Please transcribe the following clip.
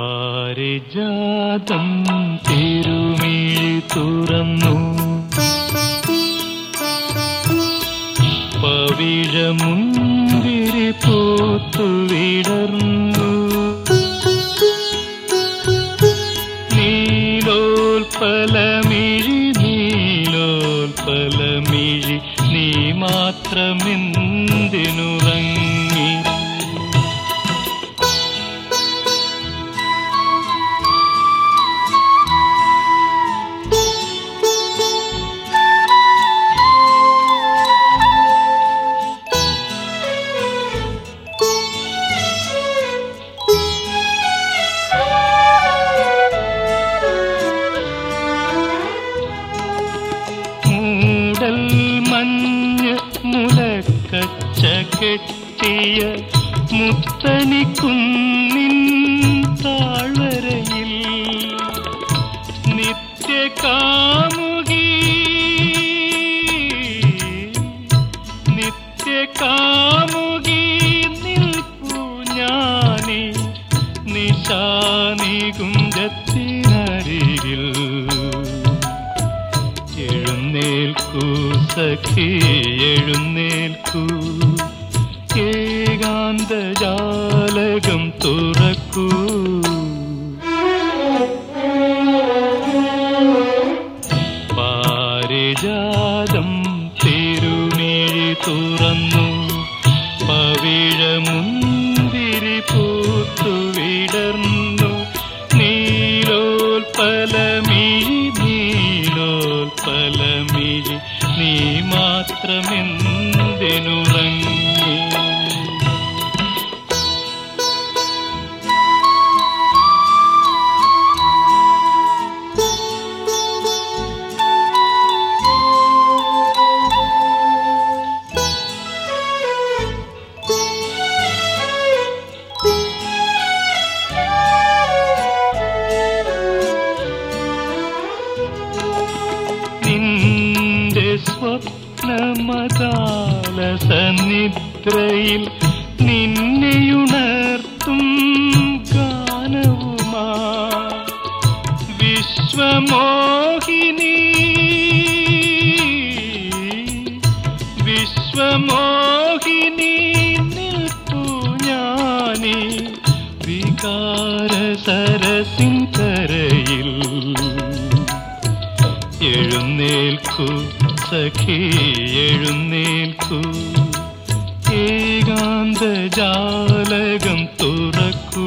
പാരിജാതം തിരുമിഴി തുറന്നു. പവിഴമുന്തിരി പൂത്തു വിടർന്നു. നീലോൽപലമിഴി നീലോൽപലമിഴി നീ മാത്രമെന്തിനുറങ്ങി? മുലക്കച്ച കെട്ടിയ മുത്തനിക്കുന്നിൻ താഴ്വരയിൽ നിത്യകാമുകി നിത്യകാമുകി നിൽക്കൂ ഞാനീ. നിശാനികുഞ്ചത്തിനരികിൽ എഴുന്നേൽക്കൂ സഖി എഴുന്നേൽക്കൂ ഏകാന്ത ജാലകം തുറക്കൂ. പാരിജാതം തിരുമിഴി തുറന്നു. പവിഴമുന്തിരി പൂത്തു വിടർന്നു. നീലോൽപലമീ നീ മാത്രമെന്തിനുറങ്ങി സന്നിദ്രയിൽ നിന്നെയുണർത്തും ഗാനവുമാ. വിശ്വമോഹിനി. വിശ്വമോഹിനി നിൽപ്പു ഞാനി. വികാര സരസിൻ കരയിൽ എഴുന്നേൽക്കൂ. സഖി എഴുന്നേൽക്കൂ. ഏകാന്ത ജാലകം തുറക്കൂ.